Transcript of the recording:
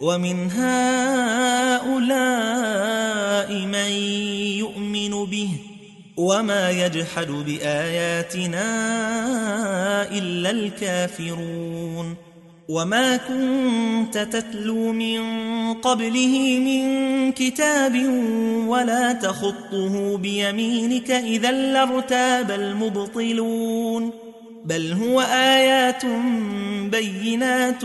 ومن هؤلاء من يؤمن به وما يجحد بآياتنا إلا الكافرون وما كنت تتلو من قبله من كتاب ولا تخطه بيمينك إذا لارتاب المبطلون بل هو آيات بينات